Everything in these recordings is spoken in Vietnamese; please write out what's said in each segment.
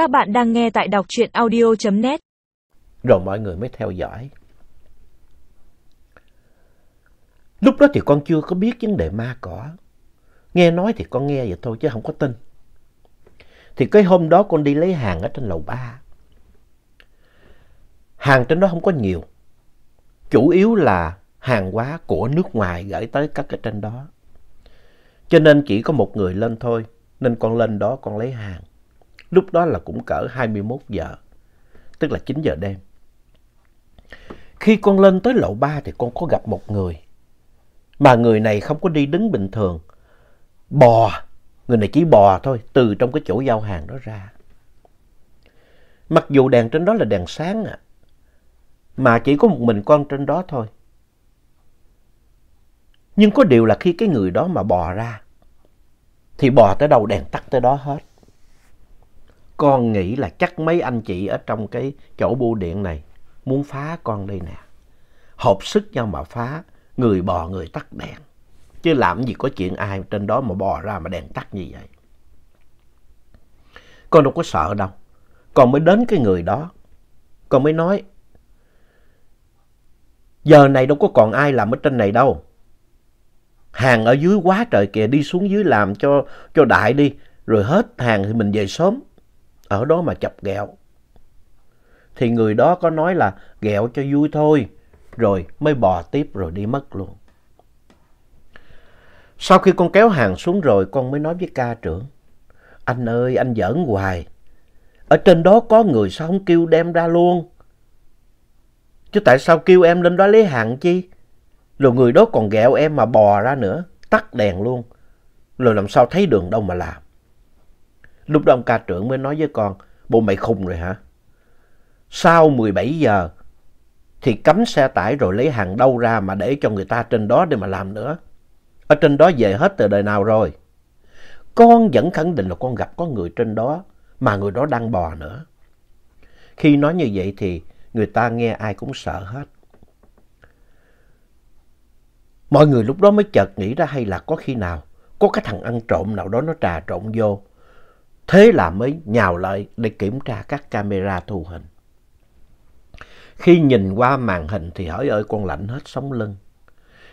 Các bạn đang nghe tại đọc truyện audio.net. Rồi mọi người mới theo dõi. Lúc đó thì con chưa có biết vấn đề ma cỏ. Nghe nói thì con nghe vậy thôi chứ không có tin. Thì cái hôm đó con đi lấy hàng ở trên lầu ba. Hàng trên đó không có nhiều. Chủ yếu là hàng hóa của nước ngoài gửi tới các cái trên đó. Cho nên chỉ có một người lên thôi. Nên con lên đó con lấy hàng. Lúc đó là cũng cỡ 21 giờ. Tức là 9 giờ đêm. Khi con lên tới lầu ba thì con có gặp một người. Mà người này không có đi đứng bình thường. Bò. Người này chỉ bò thôi. Từ trong cái chỗ giao hàng đó ra. Mặc dù đèn trên đó là đèn sáng à. Mà chỉ có một mình con trên đó thôi. Nhưng có điều là khi cái người đó mà bò ra. Thì bò tới đâu đèn tắt tới đó hết. Con nghĩ là chắc mấy anh chị ở trong cái chỗ bưu điện này muốn phá con đây nè. Hợp sức nhau mà phá, người bò người tắt đèn. Chứ làm gì có chuyện ai trên đó mà bò ra mà đèn tắt như vậy. Con đâu có sợ đâu. Con mới đến cái người đó. Con mới nói. Giờ này đâu có còn ai làm ở trên này đâu. Hàng ở dưới quá trời kìa, đi xuống dưới làm cho, cho đại đi. Rồi hết hàng thì mình về sớm. Ở đó mà chọc ghẹo. Thì người đó có nói là ghẹo cho vui thôi. Rồi mới bò tiếp rồi đi mất luôn. Sau khi con kéo hàng xuống rồi, con mới nói với ca trưởng. Anh ơi, anh giỡn hoài. Ở trên đó có người sao không kêu đem ra luôn. Chứ tại sao kêu em lên đó lấy hàng chi? Rồi người đó còn ghẹo em mà bò ra nữa. Tắt đèn luôn. Rồi làm sao thấy đường đâu mà làm. Lúc đó ông ca trưởng mới nói với con. bố mày khùng rồi hả? Sau 17 giờ thì cấm xe tải rồi lấy hàng đâu ra mà để cho người ta trên đó để mà làm nữa. Ở trên đó về hết từ đời nào rồi. Con vẫn khẳng định là con gặp có người trên đó mà người đó đang bò nữa. Khi nói như vậy thì người ta nghe ai cũng sợ hết. Mọi người lúc đó mới chợt nghĩ ra hay là có khi nào có cái thằng ăn trộm nào đó nó trà trộn vô. Thế là mới nhào lại để kiểm tra các camera thu hình. Khi nhìn qua màn hình thì hỏi ơi con lạnh hết sống lưng.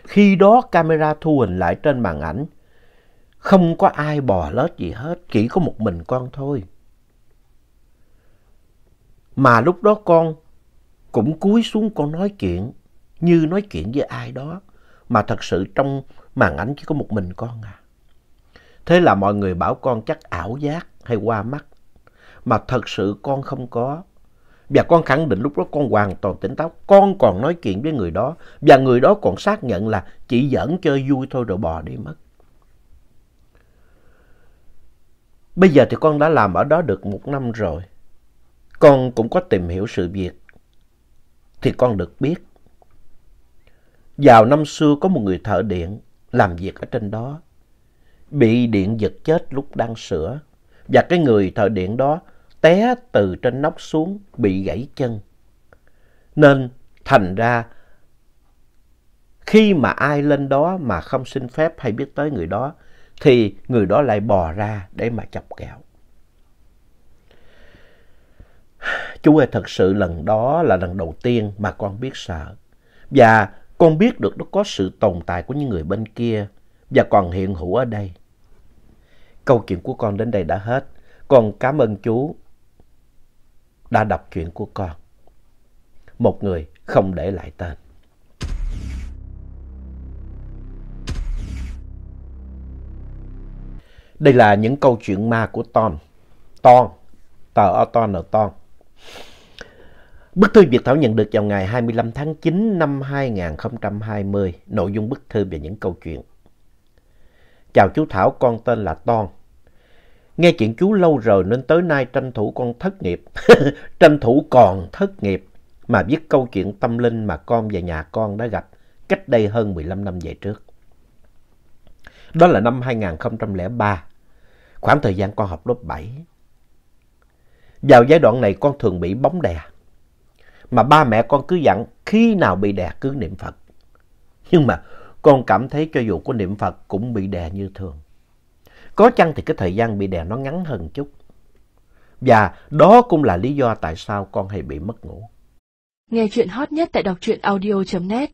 Khi đó camera thu hình lại trên màn ảnh. Không có ai bò lết gì hết, chỉ có một mình con thôi. Mà lúc đó con cũng cúi xuống con nói chuyện, như nói chuyện với ai đó. Mà thật sự trong màn ảnh chỉ có một mình con à. Thế là mọi người bảo con chắc ảo giác hay qua mắt. Mà thật sự con không có. Và con khẳng định lúc đó con hoàn toàn tỉnh táo. Con còn nói chuyện với người đó. Và người đó còn xác nhận là chỉ giỡn chơi vui thôi rồi bò đi mất. Bây giờ thì con đã làm ở đó được một năm rồi. Con cũng có tìm hiểu sự việc. Thì con được biết. Vào năm xưa có một người thợ điện làm việc ở trên đó. Bị điện giật chết lúc đang sửa. Và cái người thợ điện đó té từ trên nóc xuống bị gãy chân. Nên thành ra, khi mà ai lên đó mà không xin phép hay biết tới người đó, thì người đó lại bò ra để mà chọc kẹo. Chú ơi, thật sự lần đó là lần đầu tiên mà con biết sợ. Và con biết được nó có sự tồn tại của những người bên kia và còn hiện hữu ở đây. Câu chuyện của con đến đây đã hết. Con cảm ơn chú đã đọc chuyện của con. Một người không để lại tên. Đây là những câu chuyện ma của Tom. Ton. Tờ O Ton ở Ton. Bức thư Việt Thảo nhận được vào ngày 25 tháng 9 năm 2020. Nội dung bức thư về những câu chuyện. Chào chú Thảo, con tên là Ton. Nghe chuyện chú lâu rồi nên tới nay tranh thủ con thất nghiệp. tranh thủ còn thất nghiệp mà viết câu chuyện tâm linh mà con và nhà con đã gặp cách đây hơn 15 năm về trước. Đó là năm 2003, khoảng thời gian con học lớp 7. Vào giai đoạn này con thường bị bóng đè. Mà ba mẹ con cứ dặn khi nào bị đè cứ niệm Phật. Nhưng mà con cảm thấy cho dù có niệm Phật cũng bị đè như thường. Có chăng thì cái thời gian bị đè nó ngắn hơn chút. Và đó cũng là lý do tại sao con hay bị mất ngủ. Nghe chuyện hot nhất tại đọc truyện audio.net